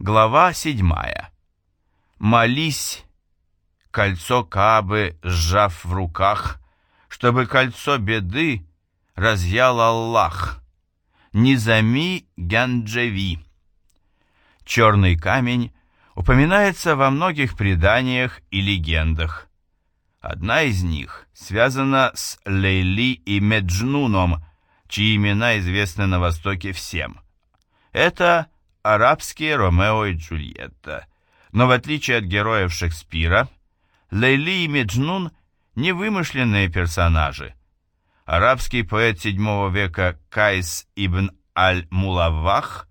Глава седьмая. Молись, кольцо Каабы сжав в руках, чтобы кольцо беды разъял Аллах. Низами Ганджеви. Черный камень упоминается во многих преданиях и легендах. Одна из них связана с Лейли и Меджнуном, чьи имена известны на Востоке всем. Это арабские Ромео и Джульетта. Но в отличие от героев Шекспира, Лейли и Меджнун не вымышленные персонажи. Арабский поэт VII века Кайс ибн аль-Мулавах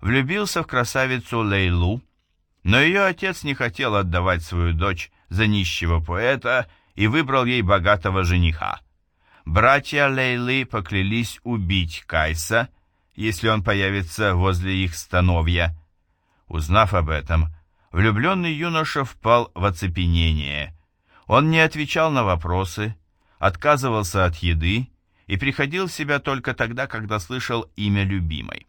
влюбился в красавицу Лейлу, но ее отец не хотел отдавать свою дочь за нищего поэта и выбрал ей богатого жениха. Братья Лейлы поклялись убить Кайса, если он появится возле их становья. Узнав об этом, влюбленный юноша впал в оцепенение. Он не отвечал на вопросы, отказывался от еды и приходил в себя только тогда, когда слышал имя любимой.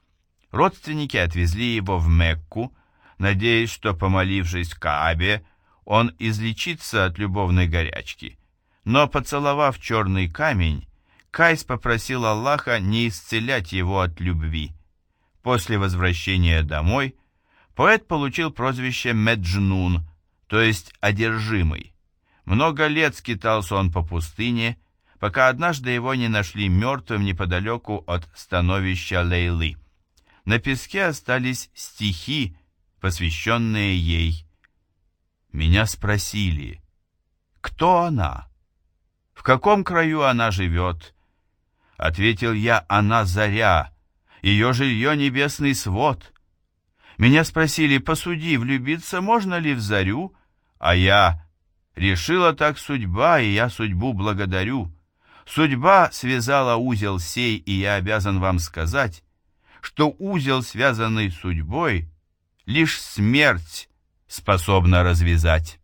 Родственники отвезли его в Мекку, надеясь, что, помолившись Каабе, он излечится от любовной горячки. Но, поцеловав черный камень, Кайс попросил Аллаха не исцелять его от любви. После возвращения домой поэт получил прозвище Меджнун, то есть «одержимый». Много лет скитался он по пустыне, пока однажды его не нашли мертвым неподалеку от становища Лейлы. На песке остались стихи, посвященные ей. Меня спросили, кто она? В каком краю она живет? Ответил я, она заря, ее жилье небесный свод. Меня спросили, посуди, влюбиться можно ли в зарю? А я, решила так судьба, и я судьбу благодарю. Судьба связала узел сей, и я обязан вам сказать, что узел, связанный судьбой, лишь смерть способна развязать.